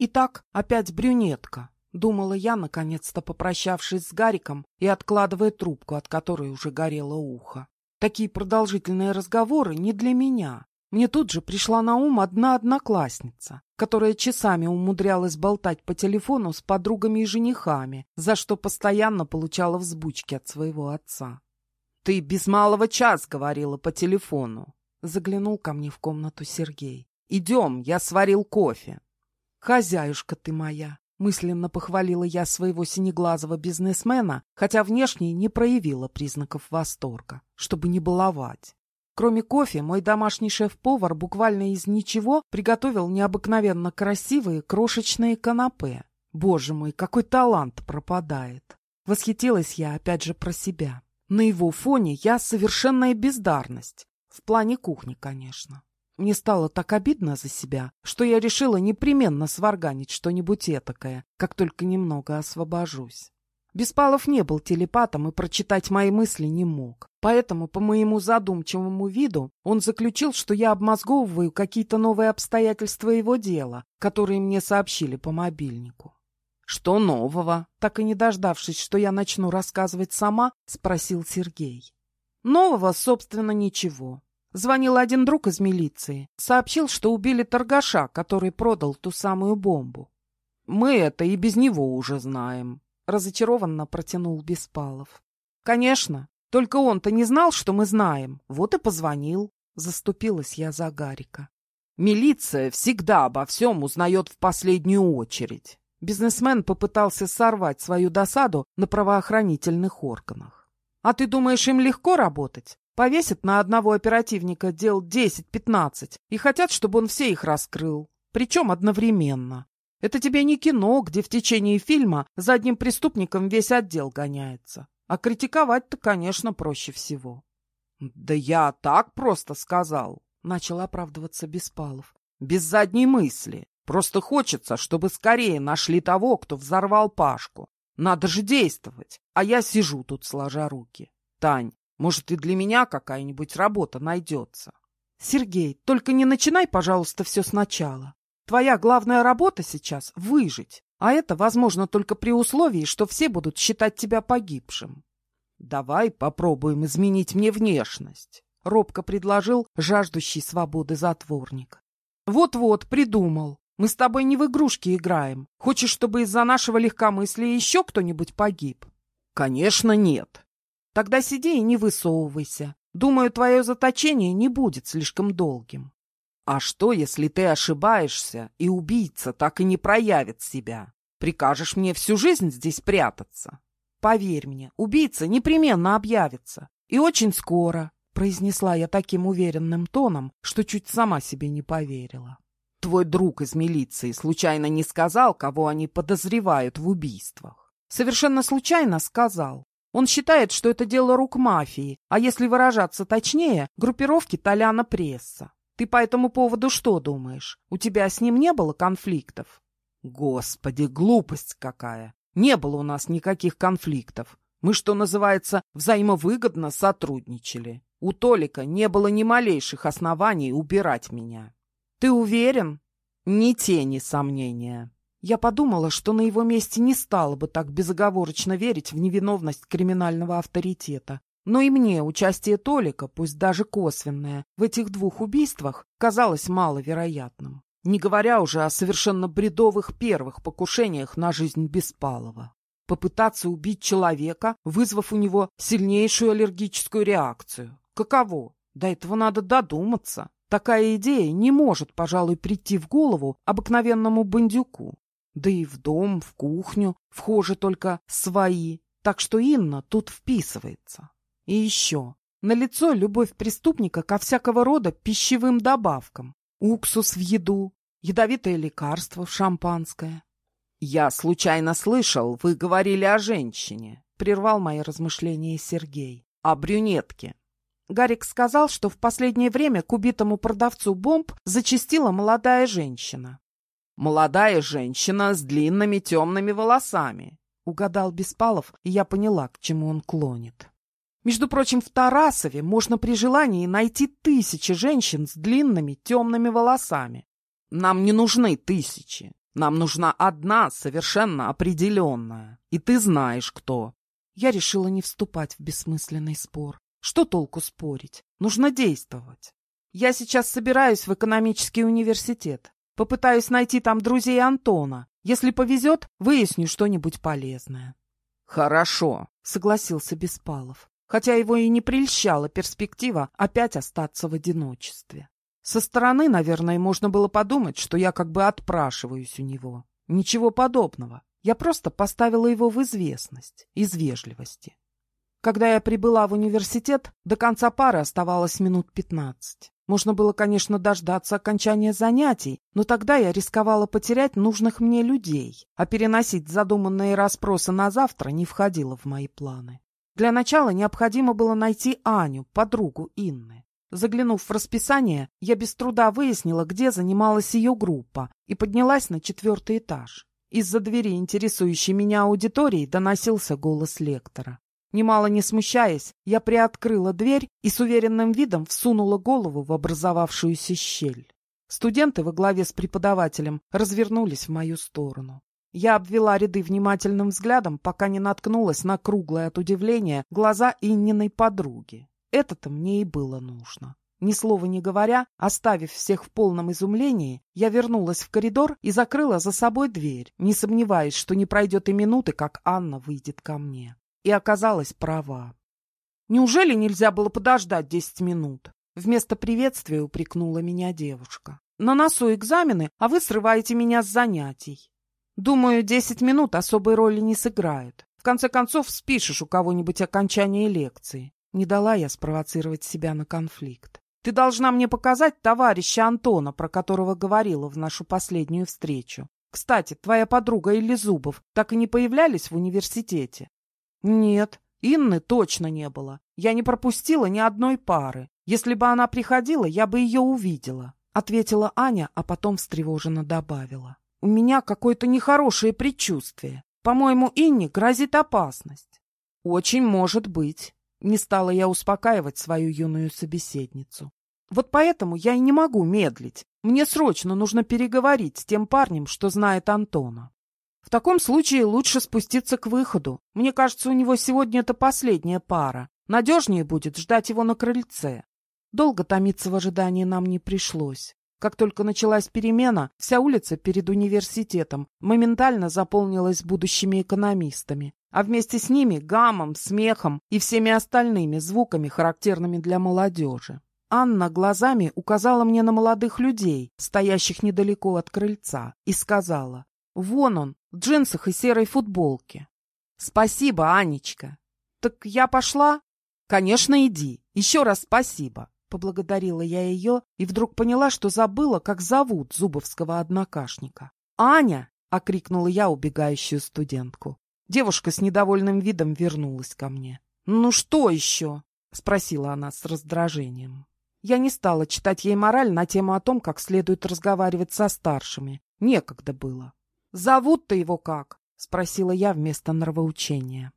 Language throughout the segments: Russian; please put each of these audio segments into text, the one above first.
Итак, опять брюнетка. Думала я, наконец-то попрощавшись с Гариком и откладывая трубку, от которой уже горело ухо. Такие продолжительные разговоры не для меня. Мне тут же пришла на ум одна одноклассница, которая часами умудрялась болтать по телефону с подругами и женихами, за что постоянно получала взбучки от своего отца. «Ты без малого час говорила по телефону», — заглянул ко мне в комнату Сергей. «Идем, я сварил кофе». «Хозяюшка ты моя!» — мысленно похвалила я своего синеглазого бизнесмена, хотя внешне не проявила признаков восторга, чтобы не баловать. Кроме кофе, мой домашний шеф-повар буквально из ничего приготовил необыкновенно красивые крошечные канапе. Боже мой, какой талант пропадает! Восхитилась я опять же про себя. На его фоне я совершенная бездарность. В плане кухни, конечно. Мне стало так обидно за себя, что я решила непременно сварганить что-нибудь этакое, как только немного освобожусь. Беспалов не был телепатом и прочитать мои мысли не мог. Поэтому, по моему задумчивому виду, он заключил, что я обмозговываю какие-то новые обстоятельства его дела, которые мне сообщили по мобильнику. «Что нового?» Так и не дождавшись, что я начну рассказывать сама, спросил Сергей. «Нового, собственно, ничего. Звонил один друг из милиции. Сообщил, что убили торгаша, который продал ту самую бомбу. «Мы это и без него уже знаем», — разочарованно протянул Беспалов. «Конечно. Только он-то не знал, что мы знаем. Вот и позвонил». Заступилась я за Гарика. «Милиция всегда обо всем узнает в последнюю очередь». Бизнесмен попытался сорвать свою досаду на правоохранительных органах. «А ты думаешь, им легко работать? Повесят на одного оперативника дел 10-15 и хотят, чтобы он все их раскрыл. Причем одновременно. Это тебе не кино, где в течение фильма за одним преступником весь отдел гоняется. А критиковать-то, конечно, проще всего. — Да я так просто сказал, — начал оправдываться Беспалов. — Без задней мысли. Просто хочется, чтобы скорее нашли того, кто взорвал Пашку. Надо же действовать, а я сижу тут сложа руки. Тань, может, и для меня какая-нибудь работа найдется. Сергей, только не начинай, пожалуйста, все сначала. Твоя главная работа сейчас — выжить, а это возможно только при условии, что все будут считать тебя погибшим. Давай попробуем изменить мне внешность, — робко предложил жаждущий свободы затворник. Вот-вот, придумал. Мы с тобой не в игрушки играем. Хочешь, чтобы из-за нашего легкомыслия еще кто-нибудь погиб? Конечно, нет. Тогда сиди и не высовывайся. Думаю, твое заточение не будет слишком долгим. А что, если ты ошибаешься, и убийца так и не проявит себя? Прикажешь мне всю жизнь здесь прятаться? Поверь мне, убийца непременно объявится. И очень скоро, произнесла я таким уверенным тоном, что чуть сама себе не поверила. Твой друг из милиции случайно не сказал, кого они подозревают в убийствах? Совершенно случайно сказал. Он считает, что это дело рук мафии, а если выражаться точнее, группировки Толяна Пресса. Ты по этому поводу что думаешь? У тебя с ним не было конфликтов? Господи, глупость какая! Не было у нас никаких конфликтов. Мы, что называется, взаимовыгодно сотрудничали. У Толика не было ни малейших оснований убирать меня. Ты уверен? Ни тени сомнения. Я подумала, что на его месте не стала бы так безоговорочно верить в невиновность криминального авторитета. Но и мне участие Толика, пусть даже косвенное, в этих двух убийствах казалось маловероятным. Не говоря уже о совершенно бредовых первых покушениях на жизнь Беспалова. Попытаться убить человека, вызвав у него сильнейшую аллергическую реакцию. Каково? До этого надо додуматься. Такая идея не может, пожалуй, прийти в голову обыкновенному бандюку. Да и в дом, в кухню вхожи только свои, так что Инна тут вписывается. И еще. Налицо любовь преступника ко всякого рода пищевым добавкам. Уксус в еду, ядовитое лекарство в шампанское. «Я случайно слышал, вы говорили о женщине», — прервал мои размышления Сергей. «О брюнетке». Гарик сказал, что в последнее время к убитому продавцу бомб зачастила молодая женщина. Молодая женщина с длинными темными волосами. Угадал Беспалов, и я поняла, к чему он клонит. Между прочим, в Тарасове можно при желании найти тысячи женщин с длинными темными волосами. Нам не нужны тысячи. Нам нужна одна, совершенно определенная. И ты знаешь, кто. Я решила не вступать в бессмысленный спор. Что толку спорить? Нужно действовать. Я сейчас собираюсь в экономический университет. Попытаюсь найти там друзей Антона. Если повезет, выясню что-нибудь полезное. Хорошо, согласился Беспалов, хотя его и не прельщала перспектива опять остаться в одиночестве. Со стороны, наверное, можно было подумать, что я как бы отпрашиваюсь у него. Ничего подобного. Я просто поставила его в известность, из вежливости. Когда я прибыла в университет, до конца пары оставалось минут пятнадцать. Можно было, конечно, дождаться окончания занятий, но тогда я рисковала потерять нужных мне людей, а переносить задуманные расспросы на завтра не входило в мои планы. Для начала необходимо было найти Аню, подругу Инны. Заглянув в расписание, я без труда выяснила, где занималась ее группа, и поднялась на четвертый этаж. Из-за двери интересующей меня аудитории доносился голос лектора. Немало не смущаясь, я приоткрыла дверь и с уверенным видом всунула голову в образовавшуюся щель. Студенты во главе с преподавателем развернулись в мою сторону. Я обвела ряды внимательным взглядом, пока не наткнулась на круглое от удивления глаза Инниной подруги. Это-то мне и было нужно. Ни слова не говоря, оставив всех в полном изумлении, я вернулась в коридор и закрыла за собой дверь, не сомневаясь, что не пройдет и минуты, как Анна выйдет ко мне. И оказалась права. Неужели нельзя было подождать десять минут? Вместо приветствия упрекнула меня девушка. На носу экзамены, а вы срываете меня с занятий. Думаю, десять минут особой роли не сыграют. В конце концов, спишешь у кого-нибудь окончание лекции. Не дала я спровоцировать себя на конфликт. Ты должна мне показать товарища Антона, про которого говорила в нашу последнюю встречу. Кстати, твоя подруга Илли Зубов так и не появлялись в университете? Нет, Инны точно не было. Я не пропустила ни одной пары. Если бы она приходила, я бы ее увидела. Ответила Аня, а потом встревоженно добавила. У меня какое-то нехорошее предчувствие. По-моему, Инне грозит опасность. Очень может быть. Не стала я успокаивать свою юную собеседницу. Вот поэтому я и не могу медлить. Мне срочно нужно переговорить с тем парнем, что знает Антона. В таком случае лучше спуститься к выходу. Мне кажется, у него сегодня это последняя пара. Надежнее будет ждать его на крыльце. Долго томиться в ожидании нам не пришлось. Как только началась перемена, вся улица перед университетом моментально заполнилась будущими экономистами а вместе с ними гамом, смехом и всеми остальными звуками, характерными для молодежи. Анна глазами указала мне на молодых людей, стоящих недалеко от крыльца, и сказала, «Вон он, в джинсах и серой футболке». «Спасибо, Анечка». «Так я пошла?» «Конечно, иди. Еще раз спасибо». Поблагодарила я ее и вдруг поняла, что забыла, как зовут зубовского однокашника. «Аня!» — окрикнула я убегающую студентку. Девушка с недовольным видом вернулась ко мне. «Ну что еще?» — спросила она с раздражением. Я не стала читать ей мораль на тему о том, как следует разговаривать со старшими. Некогда было. «Зовут-то его как?» — спросила я вместо нравоучения.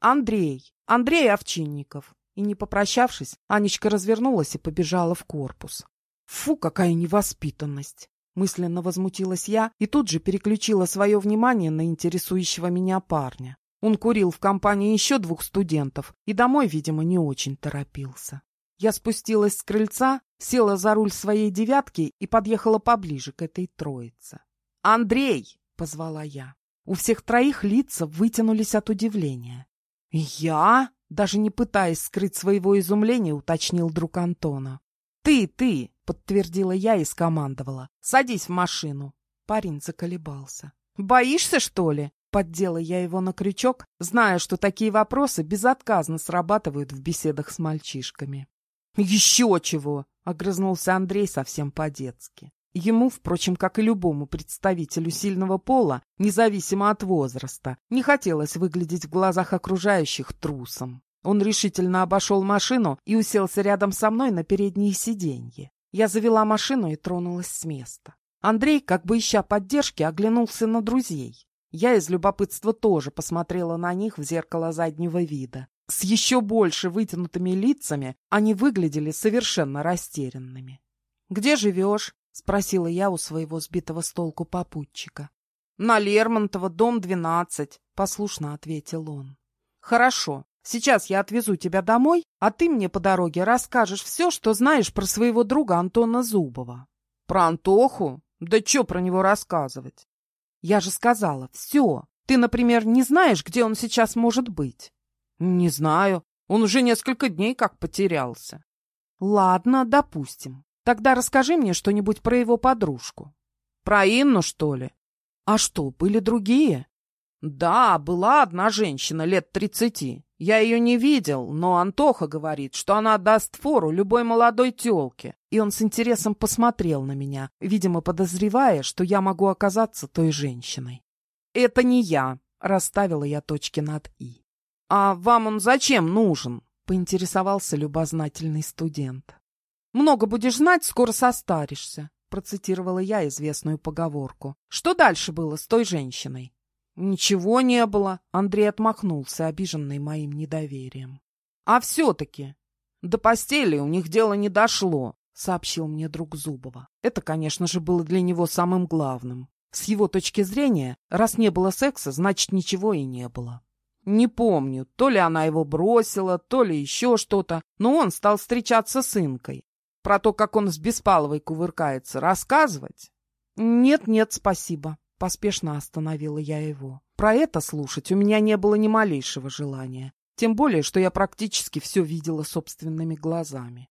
«Андрей. Андрей Овчинников». И, не попрощавшись, Анечка развернулась и побежала в корпус. Фу, какая невоспитанность! Мысленно возмутилась я и тут же переключила свое внимание на интересующего меня парня. Он курил в компании еще двух студентов и домой, видимо, не очень торопился. Я спустилась с крыльца, села за руль своей девятки и подъехала поближе к этой троице. «Андрей!» — позвала я. У всех троих лица вытянулись от удивления. «Я?» — даже не пытаясь скрыть своего изумления, уточнил друг Антона. «Ты, ты!» — подтвердила я и скомандовала. «Садись в машину». Парень заколебался. «Боишься, что ли?» Поддела я его на крючок, зная, что такие вопросы безотказно срабатывают в беседах с мальчишками. «Еще чего!» — огрызнулся Андрей совсем по-детски. Ему, впрочем, как и любому представителю сильного пола, независимо от возраста, не хотелось выглядеть в глазах окружающих трусом. Он решительно обошел машину и уселся рядом со мной на переднее сиденье. Я завела машину и тронулась с места. Андрей, как бы ища поддержки, оглянулся на друзей. Я из любопытства тоже посмотрела на них в зеркало заднего вида. С еще больше вытянутыми лицами они выглядели совершенно растерянными. «Где живешь?» — спросила я у своего сбитого с толку попутчика. На Лермонтова, дом 12, послушно ответил он. Хорошо, сейчас я отвезу тебя домой, а ты мне по дороге расскажешь все, что знаешь про своего друга Антона Зубова. Про Антоху? Да что про него рассказывать? Я же сказала, все. Ты, например, не знаешь, где он сейчас может быть? Не знаю. Он уже несколько дней как потерялся. Ладно, допустим. Тогда расскажи мне что-нибудь про его подружку. Про Инну, что ли? А что, были другие? Да, была одна женщина лет тридцати. Я ее не видел, но Антоха говорит, что она даст фору любой молодой тёлке. И он с интересом посмотрел на меня, видимо, подозревая, что я могу оказаться той женщиной. «Это не я», — расставила я точки над «и». «А вам он зачем нужен?» — поинтересовался любознательный студент. «Много будешь знать, скоро состаришься», — процитировала я известную поговорку. «Что дальше было с той женщиной?» «Ничего не было», — Андрей отмахнулся, обиженный моим недоверием. «А все-таки...» «До постели у них дело не дошло», — сообщил мне друг Зубова. Это, конечно же, было для него самым главным. С его точки зрения, раз не было секса, значит, ничего и не было. Не помню, то ли она его бросила, то ли еще что-то, но он стал встречаться с Инкой. Про то, как он с Беспаловой кувыркается, рассказывать? Нет-нет, спасибо. Поспешно остановила я его. Про это слушать у меня не было ни малейшего желания. Тем более, что я практически все видела собственными глазами.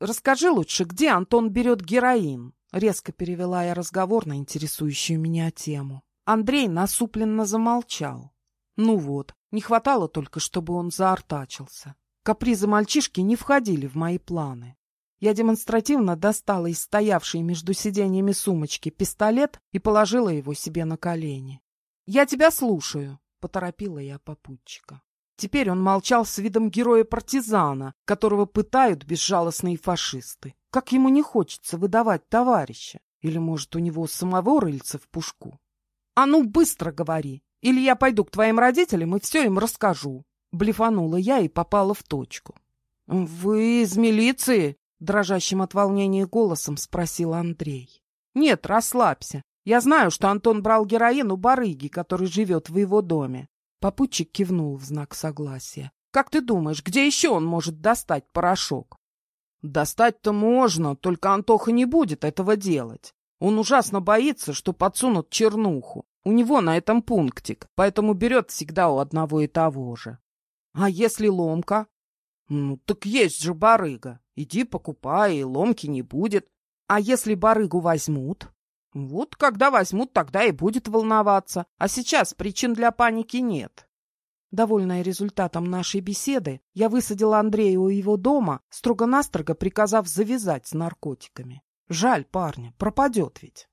«Расскажи лучше, где Антон берет героин?» Резко перевела я разговор на интересующую меня тему. Андрей насупленно замолчал. Ну вот, не хватало только, чтобы он заортачился. Капризы мальчишки не входили в мои планы. Я демонстративно достала из стоявшей между сиденьями сумочки пистолет и положила его себе на колени. «Я тебя слушаю», — поторопила я попутчика. Теперь он молчал с видом героя-партизана, которого пытают безжалостные фашисты. Как ему не хочется выдавать товарища? Или, может, у него самого рыльца в пушку? А ну, быстро говори, или я пойду к твоим родителям и все им расскажу. Блефанула я и попала в точку. — Вы из милиции? — дрожащим от волнения голосом спросил Андрей. — Нет, расслабься. Я знаю, что Антон брал героин у барыги, который живет в его доме. Попутчик кивнул в знак согласия. — Как ты думаешь, где еще он может достать порошок? Достать-то можно, только Антоха не будет этого делать. Он ужасно боится, что подсунут чернуху. У него на этом пунктик, поэтому берет всегда у одного и того же. А если ломка? Ну, так есть же барыга. Иди покупай, и ломки не будет. А если барыгу возьмут? Вот когда возьмут, тогда и будет волноваться. А сейчас причин для паники нет. Довольная результатом нашей беседы, я высадила Андрея у его дома, строго-настрого приказав завязать с наркотиками. Жаль парня, пропадет ведь.